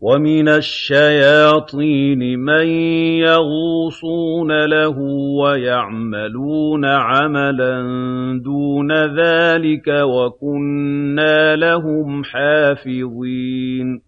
وَمِنَ الشَّيَاطِينِ مَن يَغُوصُونَ لَهُ وَيَعْمَلُونَ عَمَلًا دُونَ ذَٰلِكَ ۖ وَكُنَّا لَهُمْ حَافِظِينَ